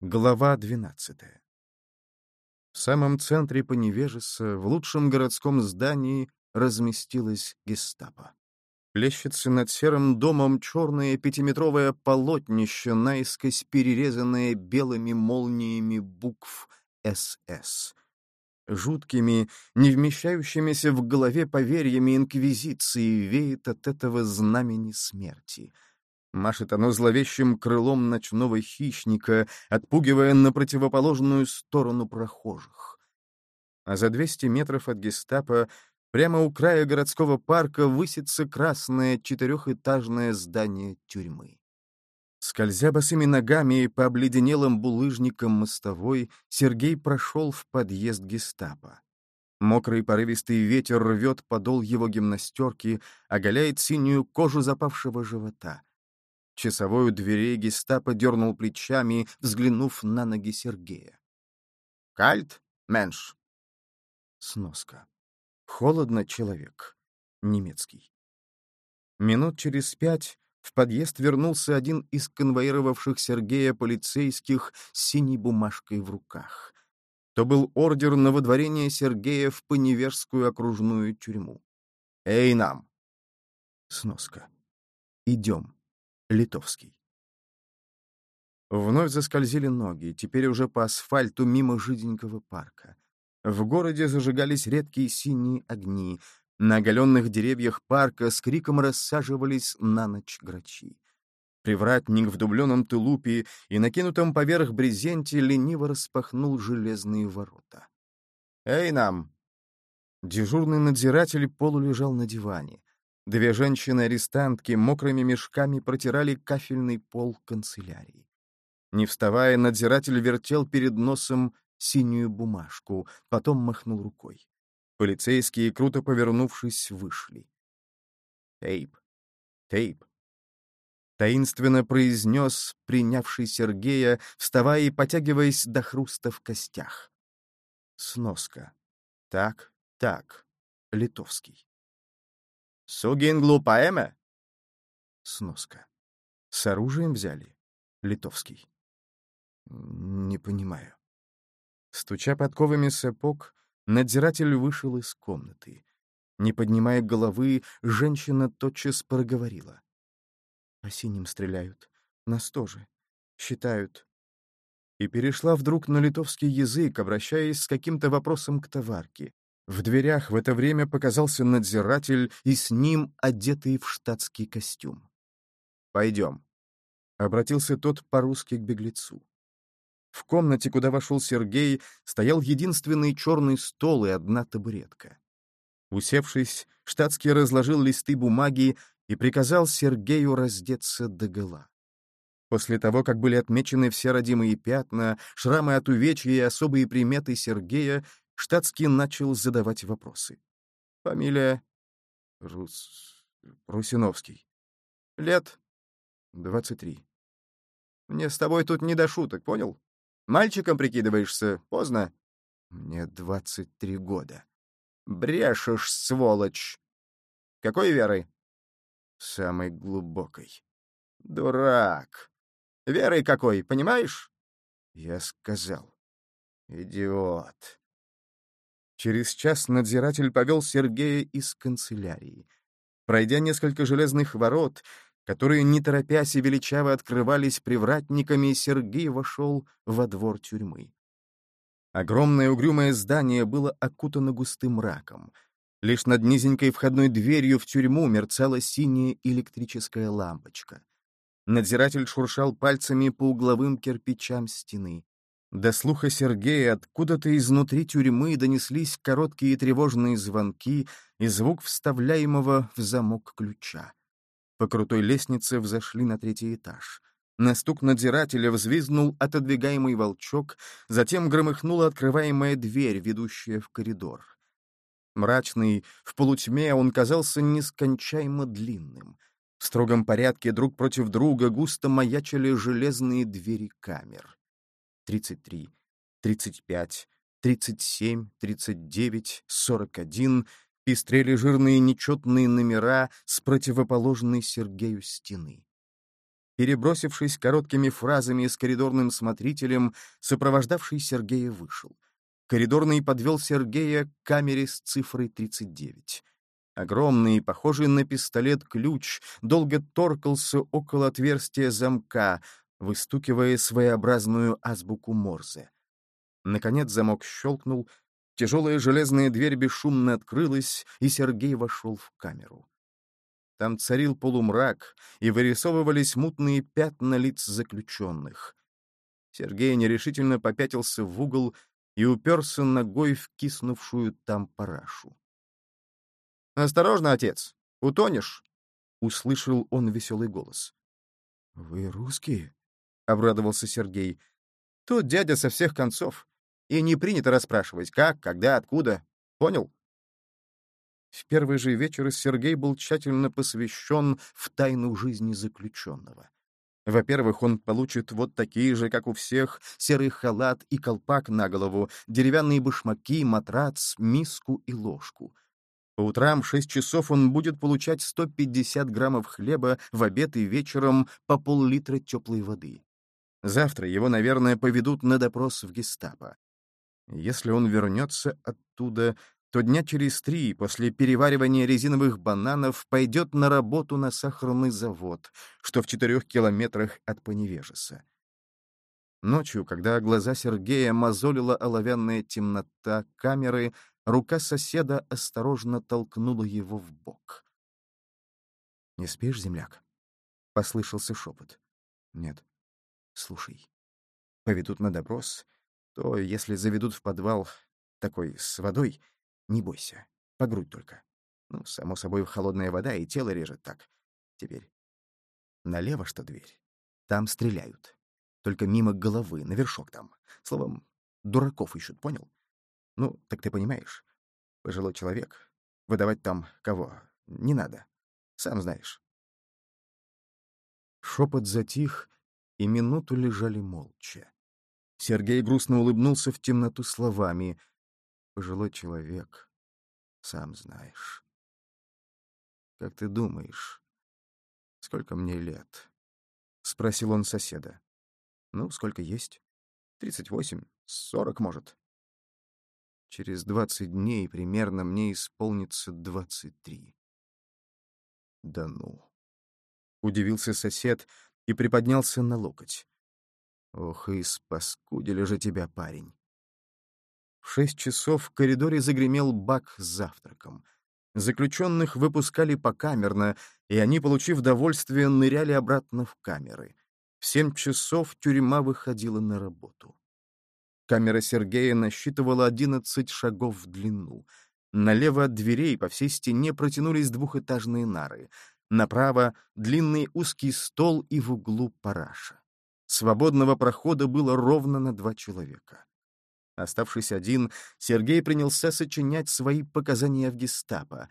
Глава 12 В самом центре Поневежеса, в лучшем городском здании, разместилась гестапо. Плещется над серым домом черное пятиметровое полотнище, наискось перерезанное белыми молниями букв «СС». Жуткими, не вмещающимися в голове поверьями Инквизиции веет от этого знамени смерти — Машет оно зловещим крылом ночного хищника, отпугивая на противоположную сторону прохожих. А за 200 метров от гестапо, прямо у края городского парка, высится красное четырехэтажное здание тюрьмы. Скользя босыми ногами по обледенелым булыжникам мостовой, Сергей прошел в подъезд гестапо. Мокрый порывистый ветер рвет подол его гимнастерки, оголяет синюю кожу запавшего живота. Часовой у дверей гестапо дернул плечами, взглянув на ноги Сергея. «Кальт, менш!» Сноска. «Холодно, человек». Немецкий. Минут через пять в подъезд вернулся один из конвоировавших Сергея полицейских с синей бумажкой в руках. То был ордер на выдворение Сергея в Поневежскую окружную тюрьму. «Эй, нам!» Сноска. «Идем». Литовский. Вновь заскользили ноги, теперь уже по асфальту мимо жиденького парка. В городе зажигались редкие синие огни. На оголенных деревьях парка с криком рассаживались на ночь грачи. Привратник в дубленом тулупе и накинутом поверх брезенте лениво распахнул железные ворота. «Эй, нам!» Дежурный надзиратель полулежал на диване. Две женщины-арестантки мокрыми мешками протирали кафельный пол канцелярии. Не вставая, надзиратель вертел перед носом синюю бумажку, потом махнул рукой. Полицейские, круто повернувшись, вышли. «Тейп! Тейп!» Таинственно произнес принявший Сергея, вставая и потягиваясь до хруста в костях. Сноска. Так, так. Литовский. Сугин глупаеме? Сноска. С оружием взяли? Литовский. Не понимаю. Стуча подковами сапог, надзиратель вышел из комнаты. Не поднимая головы, женщина тотчас проговорила. По синим стреляют. Нас тоже. Считают. И перешла вдруг на литовский язык, обращаясь с каким-то вопросом к товарке. В дверях в это время показался надзиратель и с ним одетый в штатский костюм. «Пойдем», — обратился тот по-русски к беглецу. В комнате, куда вошел Сергей, стоял единственный черный стол и одна табуретка. Усевшись, штатский разложил листы бумаги и приказал Сергею раздеться догола. После того, как были отмечены все родимые пятна, шрамы от увечья и особые приметы Сергея, Штатский начал задавать вопросы. Фамилия? Рус... Русиновский. Лет? Двадцать три. Мне с тобой тут не до шуток, понял? Мальчиком прикидываешься, поздно. Мне двадцать три года. Брешешь, сволочь. Какой веры? Самой глубокой. Дурак. Верой какой, понимаешь? Я сказал. Идиот. Через час надзиратель повел Сергея из канцелярии. Пройдя несколько железных ворот, которые, не торопясь и величаво открывались привратниками, Сергей вошел во двор тюрьмы. Огромное угрюмое здание было окутано густым мраком. Лишь над низенькой входной дверью в тюрьму мерцала синяя электрическая лампочка. Надзиратель шуршал пальцами по угловым кирпичам стены. До слуха Сергея откуда-то изнутри тюрьмы донеслись короткие тревожные звонки и звук вставляемого в замок ключа. По крутой лестнице взошли на третий этаж. На стук надзирателя взвизгнул отодвигаемый волчок, затем громыхнула открываемая дверь, ведущая в коридор. Мрачный, в полутьме он казался нескончаемо длинным. В строгом порядке друг против друга густо маячили железные двери камер. 33, 35, 37, 39, 41 пестрели жирные нечетные номера с противоположной Сергею стены. Перебросившись короткими фразами с коридорным смотрителем, сопровождавший Сергея вышел. Коридорный подвел Сергея к камере с цифрой 39. Огромный, похожий на пистолет ключ, долго торкался около отверстия замка, выстукивая своеобразную азбуку Морзе. Наконец замок щелкнул, тяжелая железная дверь бесшумно открылась, и Сергей вошел в камеру. Там царил полумрак, и вырисовывались мутные пятна лиц заключенных. Сергей нерешительно попятился в угол и уперся ногой в киснувшую там парашу. «Осторожно, отец! Утонешь!» — услышал он веселый голос. «Вы русские?» — обрадовался Сергей. «Тут дядя со всех концов, и не принято расспрашивать, как, когда, откуда. Понял?» В первый же вечер Сергей был тщательно посвящен в тайну жизни заключенного. Во-первых, он получит вот такие же, как у всех, серый халат и колпак на голову, деревянные башмаки, матрац, миску и ложку. По утрам в 6 часов он будет получать 150 граммов хлеба, в обед и вечером по пол-литра теплой воды. Завтра его, наверное, поведут на допрос в гестапо. Если он вернется оттуда, то дня через три после переваривания резиновых бананов пойдет на работу на сахарный завод, что в четырех километрах от Поневежеса. Ночью, когда глаза Сергея мозолила оловянная темнота камеры, рука соседа осторожно толкнула его в бок. «Не спишь, земляк?» — послышался шепот. «Нет. Слушай. Поведут на допрос, то, если заведут в подвал такой с водой, не бойся. По грудь только. Ну, само собой, холодная вода и тело режет так. Теперь. Налево что дверь. Там стреляют. Только мимо головы, на вершок там. Словом, дураков ищут, понял? Ну, так ты понимаешь. Пожилой человек. Выдавать там кого? Не надо. Сам знаешь. Шепот затих, и минуту лежали молча. Сергей грустно улыбнулся в темноту словами — пожилой человек, сам знаешь. Как ты думаешь, сколько мне лет? Спросил он соседа. Ну, сколько есть? Тридцать восемь, сорок, может. Через двадцать дней примерно мне исполнится двадцать три. Да ну. Удивился сосед и приподнялся на локоть. Ох, и спаскудили же тебя, парень. В шесть часов в коридоре загремел бак с завтраком. Заключенных выпускали покамерно, и они, получив довольствие, ныряли обратно в камеры. В семь часов тюрьма выходила на работу. Камера Сергея насчитывала одиннадцать шагов в длину. Налево от дверей по всей стене протянулись двухэтажные нары. Направо — длинный узкий стол и в углу параша. Свободного прохода было ровно на два человека. Оставшись один, Сергей принялся сочинять свои показания в гестапо.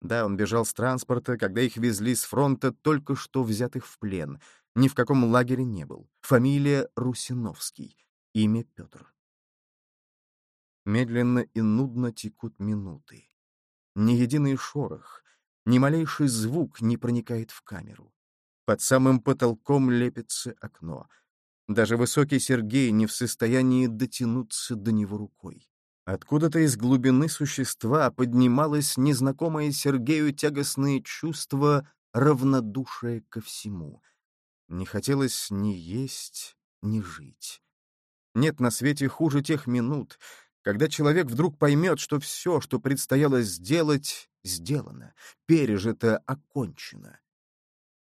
Да, он бежал с транспорта, когда их везли с фронта только что взятых в плен. Ни в каком лагере не был. Фамилия Русиновский. Имя Петр. Медленно и нудно текут минуты. Ни единый шорох, ни малейший звук не проникает в камеру. Под самым потолком лепится окно — даже высокий Сергей не в состоянии дотянуться до него рукой. Откуда-то из глубины существа поднималось незнакомое Сергею тягостное чувство равнодушия ко всему. Не хотелось ни есть, ни жить. Нет на свете хуже тех минут, когда человек вдруг поймет, что все, что предстояло сделать, сделано, пережито, окончено.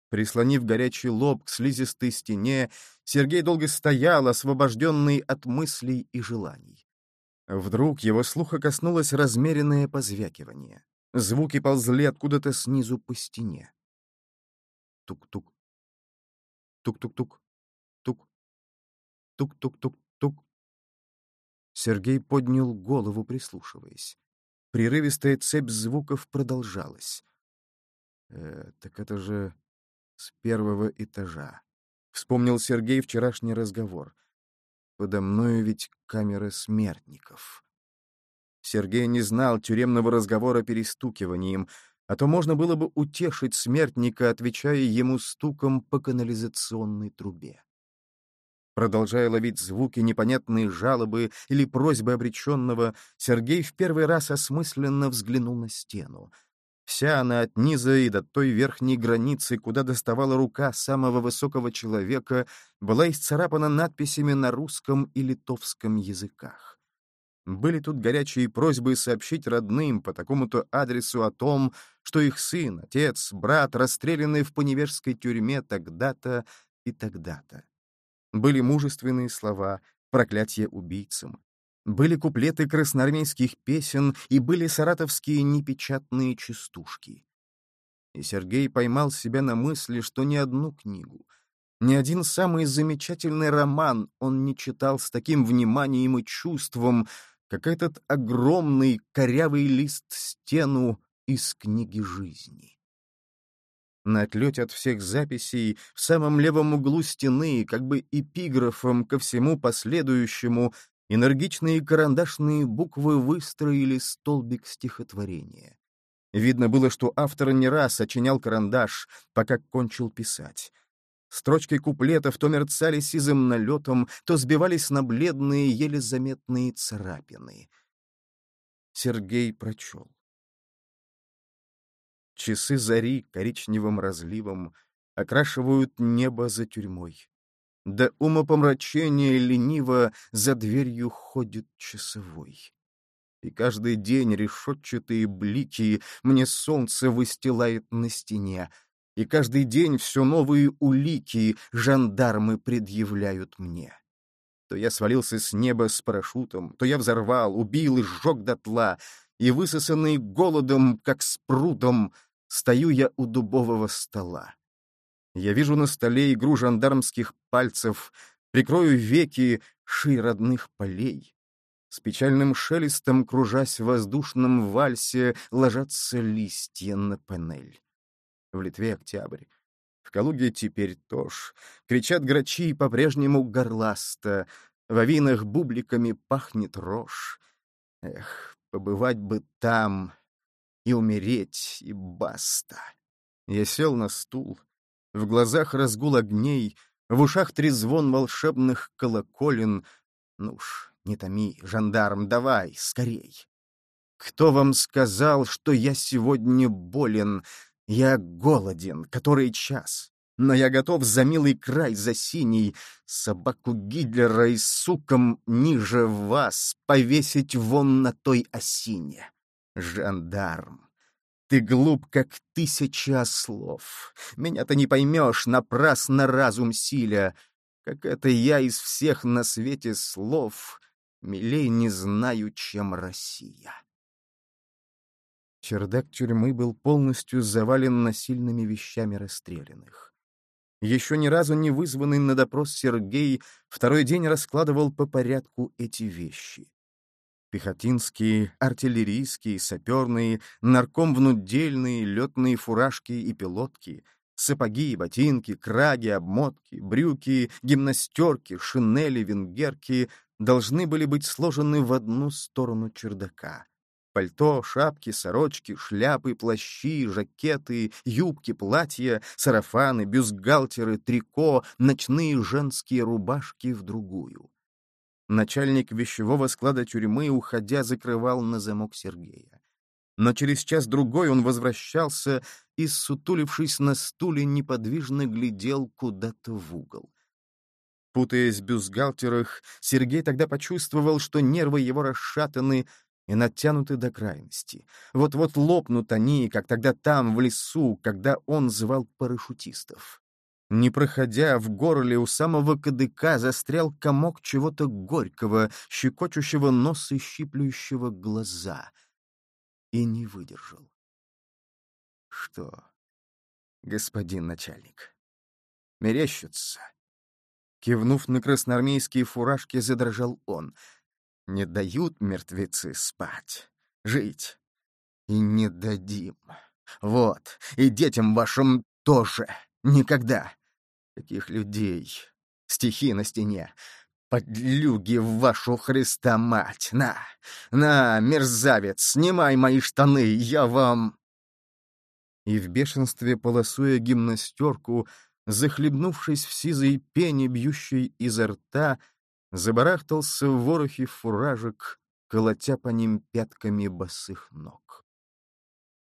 Прислонив горячий лоб к слизистой стене, Сергей долго стоял, освобожденный от мыслей и желаний. Вдруг его слуха коснулось размеренное позвякивание. Звуки ползли откуда-то снизу по стене. Тук-тук. Тук-тук-тук. Тук. Тук-тук-тук-тук. Сергей поднял голову, прислушиваясь. Прерывистая цепь звуков продолжалась. Э, так это же с первого этажа. Вспомнил Сергей вчерашний разговор. Подо мною ведь камера смертников. Сергей не знал тюремного разговора перестукиванием. а то можно было бы утешить смертника, отвечая ему стуком по канализационной трубе. Продолжая ловить звуки, непонятные жалобы или просьбы обреченного, Сергей в первый раз осмысленно взглянул на стену. Вся она от низа и до той верхней границы, куда доставала рука самого высокого человека, была исцарапана надписями на русском и литовском языках. Были тут горячие просьбы сообщить родным по такому-то адресу о том, что их сын, отец, брат расстреляны в поневежской тюрьме тогда-то и тогда-то. Были мужественные слова, проклятие убийцам. Были куплеты красноармейских песен и были саратовские непечатные частушки. И Сергей поймал себя на мысли, что ни одну книгу, ни один самый замечательный роман он не читал с таким вниманием и чувством, как этот огромный корявый лист стену из книги жизни. На отлете от всех записей, в самом левом углу стены, как бы эпиграфом ко всему последующему, энергичные карандашные буквы выстроили столбик стихотворения. Видно было, что автор не раз очинял карандаш, пока кончил писать. Строчки куплетов то мерцали сизым налетом, то сбивались на бледные, еле заметные царапины. Сергей прочел. Часы зари коричневым разливом окрашивают небо за тюрьмой. До умопомрачения лениво за дверью ходит часовой. И каждый день решетчатые блики мне солнце выстилает на стене, и каждый день все новые улики жандармы предъявляют мне. То я свалился с неба с парашютом, то я взорвал, убил и сжег дотла, и, высосанный голодом, как с прудом, стою я у дубового стола. Я вижу на столе игру жандармских пальцев, прикрою веки ши родных полей. С печальным шелестом, кружась в воздушном вальсе, ложатся листья на панель. В Литве октябрь. В Калуге теперь тоже. Кричат грачи по-прежнему горласто. В винах бубликами пахнет рожь. Эх, побывать бы там, и умереть, и баста. Я сел на стул. В глазах разгул огней, в ушах трезвон волшебных колоколен. Ну уж, не томи, жандарм, давай, скорей. Кто вам сказал, что я сегодня болен? Я голоден, который час. Но я готов за милый край, за синий, собаку Гитлера и суком ниже вас повесить вон на той осине. Жандарм, ты глуп, как тысяча слов. Меня ты не поймешь, напрасно разум силя. Как это я из всех на свете слов Милей не знаю, чем Россия. Чердак тюрьмы был полностью завален насильными вещами расстрелянных. Еще ни разу не вызванный на допрос Сергей второй день раскладывал по порядку эти вещи пехотинские, артиллерийские, саперные, наркомвнудельные, летные фуражки и пилотки, сапоги, ботинки, краги, обмотки, брюки, гимнастерки, шинели, венгерки должны были быть сложены в одну сторону чердака. Пальто, шапки, сорочки, шляпы, плащи, жакеты, юбки, платья, сарафаны, бюстгальтеры, трико, ночные женские рубашки в другую. Начальник вещевого склада тюрьмы, уходя, закрывал на замок Сергея. Но через час-другой он возвращался и, сутулившись на стуле, неподвижно глядел куда-то в угол. Путаясь в бюстгальтерах, Сергей тогда почувствовал, что нервы его расшатаны и натянуты до крайности. Вот-вот лопнут они, как тогда там, в лесу, когда он звал парашютистов. Не проходя, в горле у самого кадыка застрял комок чего-то горького, щекочущего нос и щиплющего глаза. И не выдержал. Что, господин начальник, мерещится? Кивнув на красноармейские фуражки, задрожал он. Не дают мертвецы спать, жить. И не дадим. Вот, и детям вашим тоже. Никогда. Таких людей. Стихи на стене. Подлюги в вашу Христа мать! На, на, мерзавец, снимай мои штаны, я вам... и в бешенстве полосуя гимнастерку, захлебнувшись в сизой пене, бьющей изо рта, забарахтался в ворохе фуражек, колотя по ним пятками босых ног.